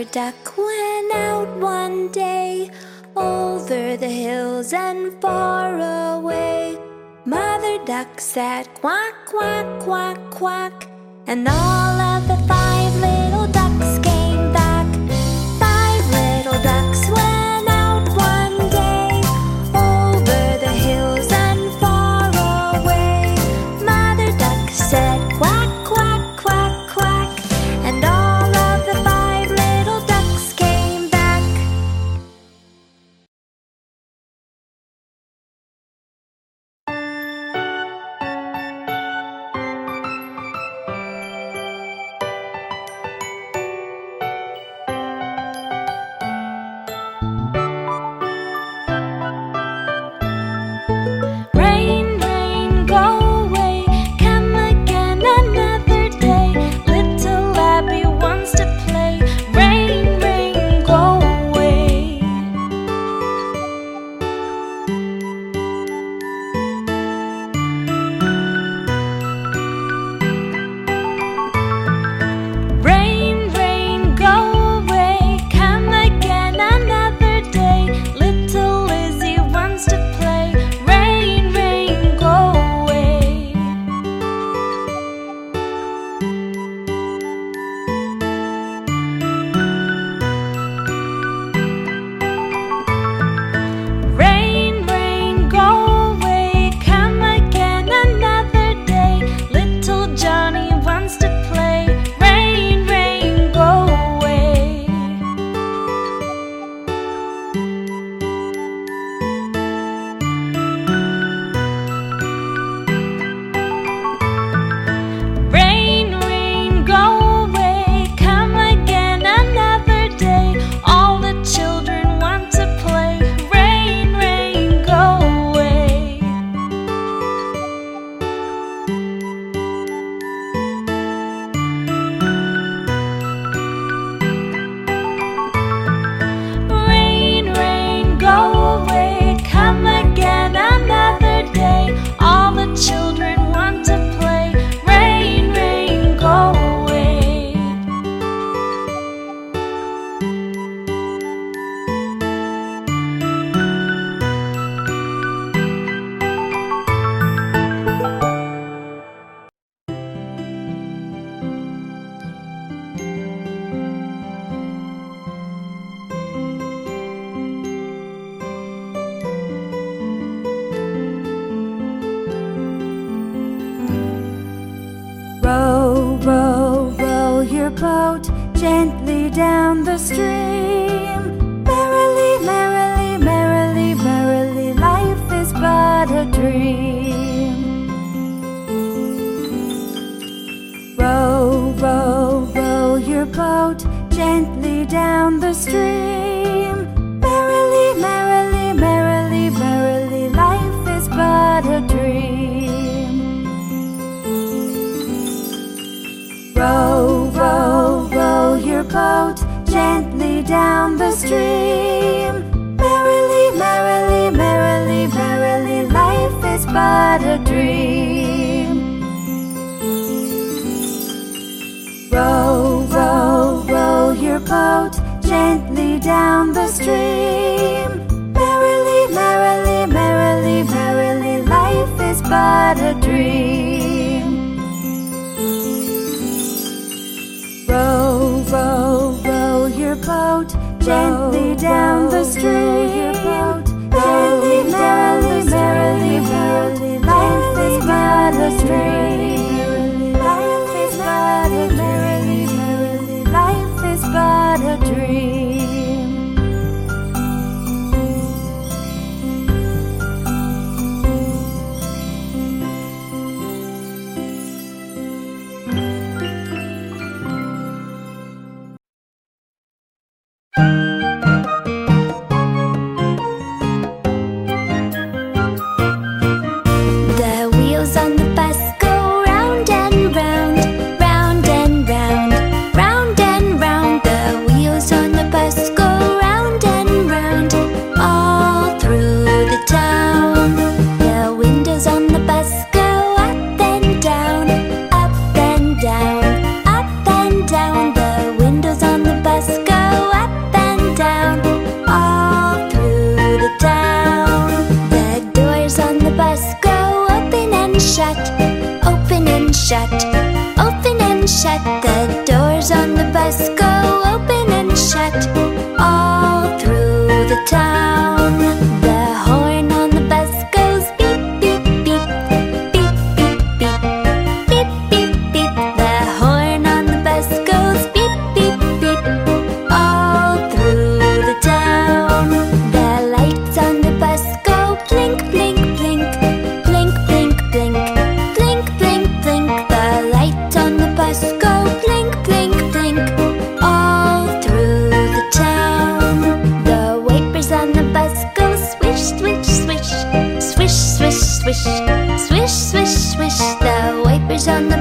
mother duck went out one day over the hills and far away. Mother duck said quack, quack, quack, quack, and all of the five little ducks boat gently down the stream. Merrily, merrily, merrily, merrily, life is but a dream. Gently down the stream. Merrily, merrily, merrily, merrily, life is but a dream. Row, row, row your boat gently down the stream. Merrily, merrily, merrily, merrily, life is but boat gently down the stream. Merrily, merrily, merrily, merrily, life is but a dream. Swish, swish, swish, the wipers on the